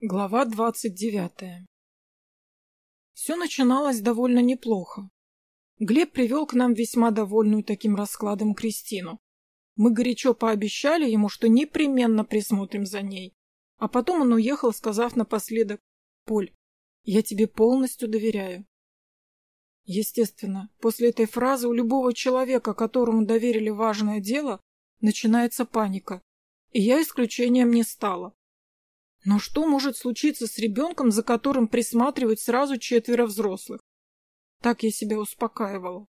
Глава двадцать девятая Все начиналось довольно неплохо. Глеб привел к нам весьма довольную таким раскладом Кристину. Мы горячо пообещали ему, что непременно присмотрим за ней. А потом он уехал, сказав напоследок, «Поль, я тебе полностью доверяю». Естественно, после этой фразы у любого человека, которому доверили важное дело, начинается паника. И я исключением не стала. Но что может случиться с ребенком, за которым присматривают сразу четверо взрослых? Так я себя успокаивала.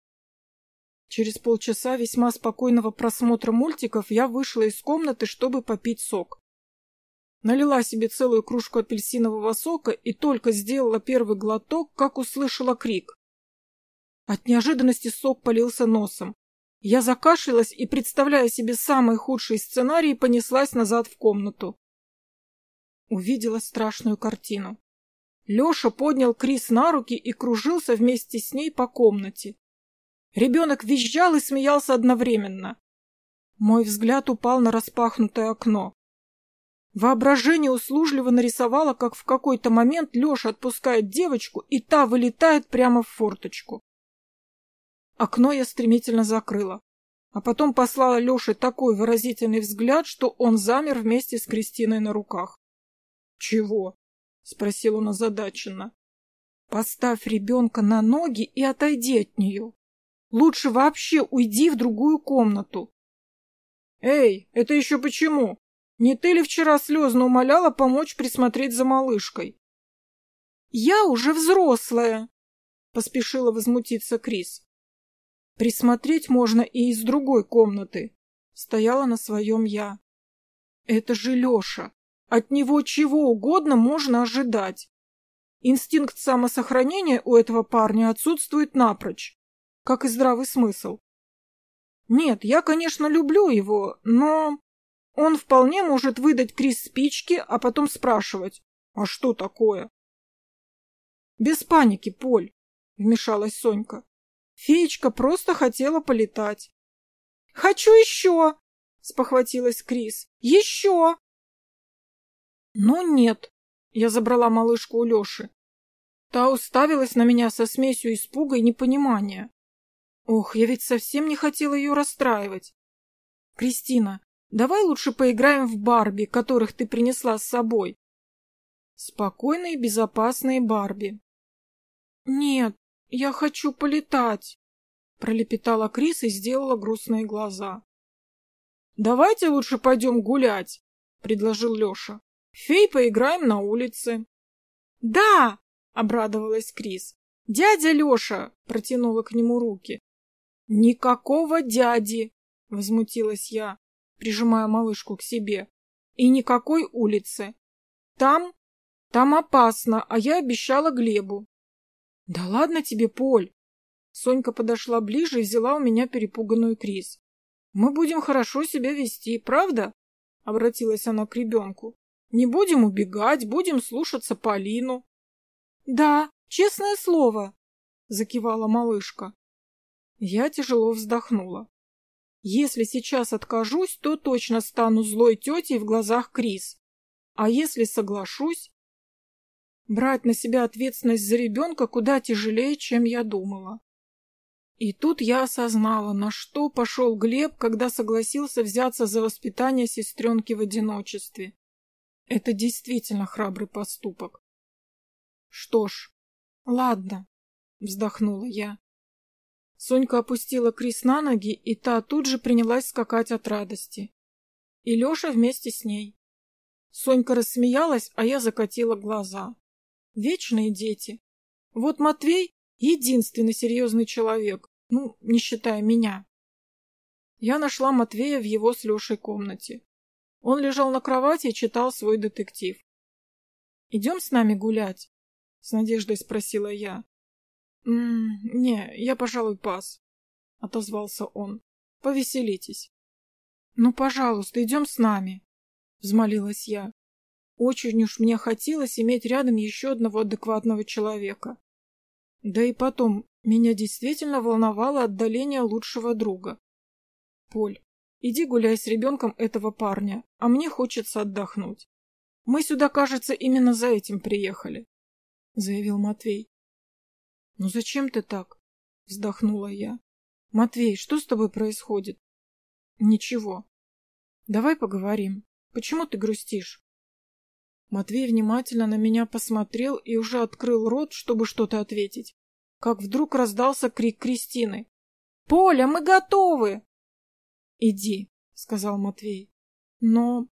Через полчаса весьма спокойного просмотра мультиков я вышла из комнаты, чтобы попить сок. Налила себе целую кружку апельсинового сока и только сделала первый глоток, как услышала крик. От неожиданности сок полился носом. Я закашлялась и, представляя себе самый худший сценарий, понеслась назад в комнату увидела страшную картину. Леша поднял Крис на руки и кружился вместе с ней по комнате. Ребенок визжал и смеялся одновременно. Мой взгляд упал на распахнутое окно. Воображение услужливо нарисовало, как в какой-то момент Леша отпускает девочку, и та вылетает прямо в форточку. Окно я стремительно закрыла, а потом послала Леше такой выразительный взгляд, что он замер вместе с Кристиной на руках. «Чего?» — спросил он озадаченно. «Поставь ребенка на ноги и отойди от нее. Лучше вообще уйди в другую комнату». «Эй, это еще почему? Не ты ли вчера слезно умоляла помочь присмотреть за малышкой?» «Я уже взрослая!» — поспешила возмутиться Крис. «Присмотреть можно и из другой комнаты», — стояла на своем я. «Это же Леша. От него чего угодно можно ожидать. Инстинкт самосохранения у этого парня отсутствует напрочь, как и здравый смысл. Нет, я, конечно, люблю его, но он вполне может выдать Крис спички, а потом спрашивать, а что такое? Без паники, Поль, вмешалась Сонька. Феечка просто хотела полетать. Хочу еще, спохватилась Крис. Еще! «Ну нет», — я забрала малышку у Леши. Та уставилась на меня со смесью испуга и непонимания. Ох, я ведь совсем не хотела ее расстраивать. «Кристина, давай лучше поиграем в Барби, которых ты принесла с собой». Спокойные безопасные Барби. «Нет, я хочу полетать», — пролепетала Крис и сделала грустные глаза. «Давайте лучше пойдем гулять», — предложил Леша. Фей, поиграем на улице. Да, обрадовалась Крис. Дядя Леша протянула к нему руки. Никакого дяди, возмутилась я, прижимая малышку к себе. И никакой улицы. Там, там опасно, а я обещала Глебу. Да ладно тебе, Поль. Сонька подошла ближе и взяла у меня перепуганную Крис. Мы будем хорошо себя вести, правда? Обратилась она к ребенку. Не будем убегать, будем слушаться Полину. — Да, честное слово, — закивала малышка. Я тяжело вздохнула. Если сейчас откажусь, то точно стану злой тетей в глазах Крис. А если соглашусь... Брать на себя ответственность за ребенка куда тяжелее, чем я думала. И тут я осознала, на что пошел Глеб, когда согласился взяться за воспитание сестренки в одиночестве. Это действительно храбрый поступок. Что ж, ладно, вздохнула я. Сонька опустила Крис на ноги, и та тут же принялась скакать от радости. И Леша вместе с ней. Сонька рассмеялась, а я закатила глаза. Вечные дети. Вот Матвей — единственный серьезный человек, ну, не считая меня. Я нашла Матвея в его с Лешей комнате. Он лежал на кровати и читал свой детектив. «Идем с нами гулять?» — с надеждой спросила я. «М -м, «Не, я, пожалуй, пас», — отозвался он. «Повеселитесь». «Ну, пожалуйста, идем с нами», — взмолилась я. Очень уж мне хотелось иметь рядом еще одного адекватного человека. Да и потом, меня действительно волновало отдаление лучшего друга. Поль, Иди гуляй с ребенком этого парня, а мне хочется отдохнуть. Мы сюда, кажется, именно за этим приехали, — заявил Матвей. — Ну зачем ты так? — вздохнула я. — Матвей, что с тобой происходит? — Ничего. Давай поговорим. Почему ты грустишь? Матвей внимательно на меня посмотрел и уже открыл рот, чтобы что-то ответить. Как вдруг раздался крик Кристины. «Поля, мы готовы!» «Иди», — сказал Матвей. «Но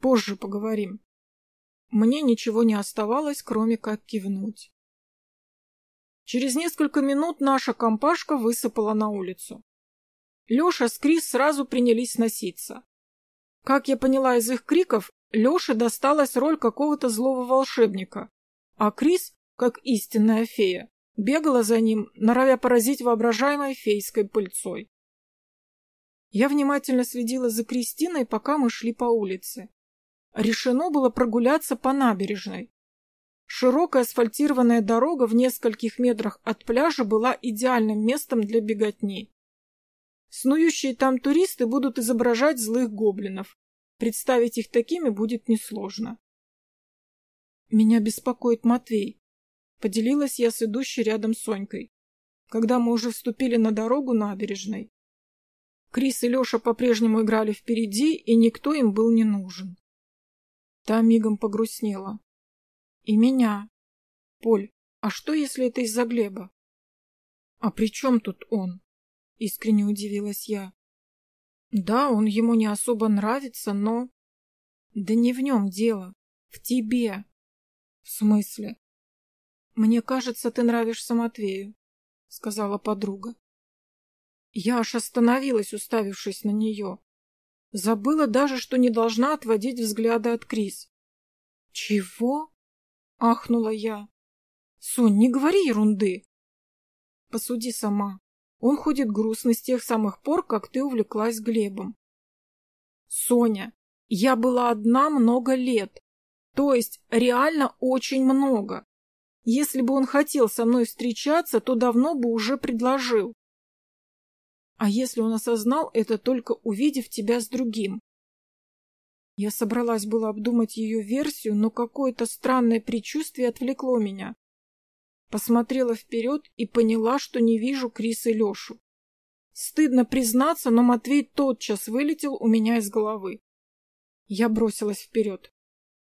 позже поговорим». Мне ничего не оставалось, кроме как кивнуть. Через несколько минут наша компашка высыпала на улицу. Леша с Крис сразу принялись носиться. Как я поняла из их криков, Леше досталась роль какого-то злого волшебника, а Крис, как истинная фея, бегала за ним, норовя поразить воображаемой фейской пыльцой. Я внимательно следила за Кристиной, пока мы шли по улице. Решено было прогуляться по набережной. Широкая асфальтированная дорога в нескольких метрах от пляжа была идеальным местом для беготни. Снующие там туристы будут изображать злых гоблинов. Представить их такими будет несложно. Меня беспокоит Матвей. Поделилась я с идущей рядом Сонькой, когда мы уже вступили на дорогу набережной. Крис и Леша по-прежнему играли впереди, и никто им был не нужен. Та мигом погрустнела. И меня. Поль, а что, если это из-за Глеба? А при чем тут он? Искренне удивилась я. Да, он ему не особо нравится, но... Да не в нем дело. В тебе. В смысле? Мне кажется, ты нравишься Матвею, сказала подруга. Я аж остановилась, уставившись на нее. Забыла даже, что не должна отводить взгляды от Крис. «Чего?» — ахнула я. «Сонь, не говори ерунды!» «Посуди сама. Он ходит грустно с тех самых пор, как ты увлеклась Глебом». «Соня, я была одна много лет. То есть реально очень много. Если бы он хотел со мной встречаться, то давно бы уже предложил. А если он осознал это, только увидев тебя с другим? Я собралась было обдумать ее версию, но какое-то странное предчувствие отвлекло меня. Посмотрела вперед и поняла, что не вижу Криса и Лешу. Стыдно признаться, но Матвей тотчас вылетел у меня из головы. Я бросилась вперед.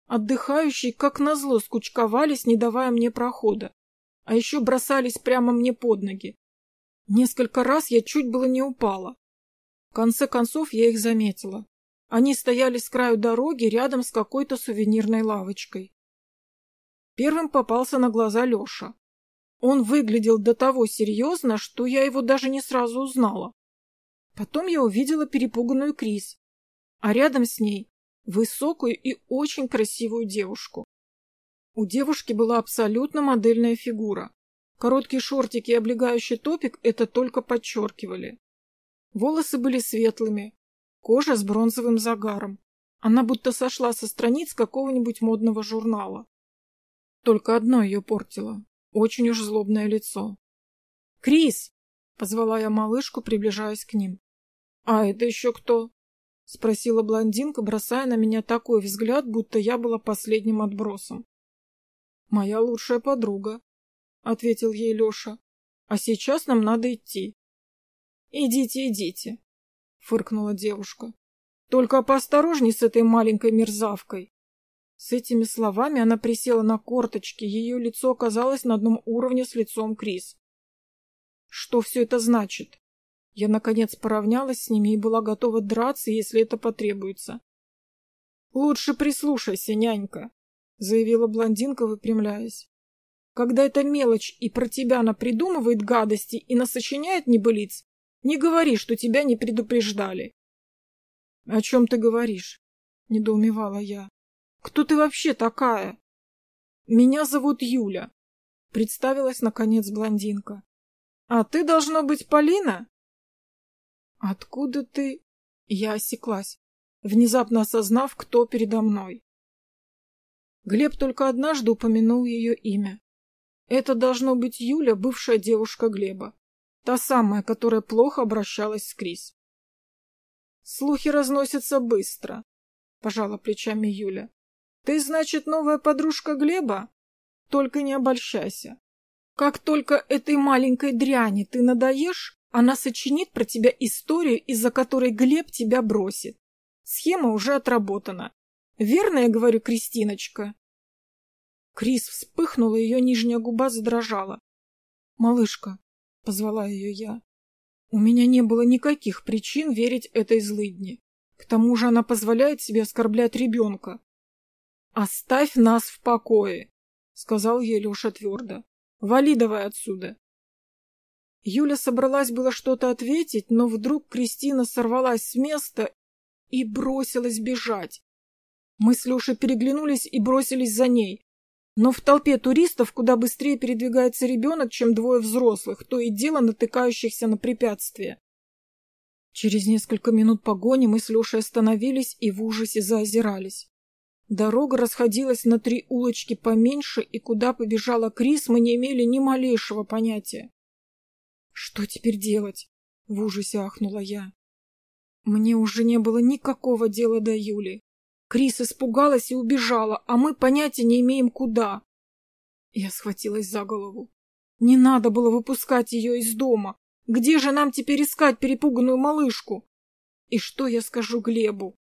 Отдыхающие, как назло, скучковались, не давая мне прохода, а еще бросались прямо мне под ноги. Несколько раз я чуть было не упала. В конце концов я их заметила. Они стояли с краю дороги рядом с какой-то сувенирной лавочкой. Первым попался на глаза Леша. Он выглядел до того серьезно, что я его даже не сразу узнала. Потом я увидела перепуганную Крис, а рядом с ней высокую и очень красивую девушку. У девушки была абсолютно модельная фигура. Короткие шортики и облегающий топик это только подчеркивали. Волосы были светлыми, кожа с бронзовым загаром. Она будто сошла со страниц какого-нибудь модного журнала. Только одно ее портило. Очень уж злобное лицо. «Крис!» — позвала я малышку, приближаясь к ним. «А это еще кто?» — спросила блондинка, бросая на меня такой взгляд, будто я была последним отбросом. «Моя лучшая подруга», ответил ей Леша. А сейчас нам надо идти. Идите, идите, фыркнула девушка. Только поосторожней с этой маленькой мерзавкой. С этими словами она присела на корточки, ее лицо оказалось на одном уровне с лицом Крис. Что все это значит? Я, наконец, поравнялась с ними и была готова драться, если это потребуется. «Лучше прислушайся, нянька», — заявила блондинка, выпрямляясь. Когда эта мелочь и про тебя она придумывает гадости и насочиняет небылиц, не говори, что тебя не предупреждали. — О чем ты говоришь? — недоумевала я. — Кто ты вообще такая? — Меня зовут Юля, — представилась, наконец, блондинка. — А ты, должно быть, Полина? — Откуда ты? Я осеклась, внезапно осознав, кто передо мной. Глеб только однажды упомянул ее имя. Это должно быть Юля, бывшая девушка Глеба. Та самая, которая плохо обращалась с Крис. Слухи разносятся быстро, пожала плечами Юля. Ты, значит, новая подружка Глеба? Только не обольщайся. Как только этой маленькой дряни ты надоешь, она сочинит про тебя историю, из-за которой Глеб тебя бросит. Схема уже отработана. Верно я говорю, Кристиночка? Крис вспыхнула, ее нижняя губа задрожала. «Малышка», — позвала ее я, — «у меня не было никаких причин верить этой злыдне. К тому же она позволяет себе оскорблять ребенка». «Оставь нас в покое», — сказал ей Леша твердо. «Вали давай отсюда». Юля собралась было что-то ответить, но вдруг Кристина сорвалась с места и бросилась бежать. Мы с Лешей переглянулись и бросились за ней. Но в толпе туристов куда быстрее передвигается ребенок, чем двое взрослых, то и дело натыкающихся на препятствия. Через несколько минут погони мы с Лешей остановились и в ужасе заозирались. Дорога расходилась на три улочки поменьше, и куда побежала Крис, мы не имели ни малейшего понятия. «Что теперь делать?» — в ужасе ахнула я. Мне уже не было никакого дела до Юли. Крис испугалась и убежала, а мы понятия не имеем куда. Я схватилась за голову. Не надо было выпускать ее из дома. Где же нам теперь искать перепуганную малышку? И что я скажу Глебу?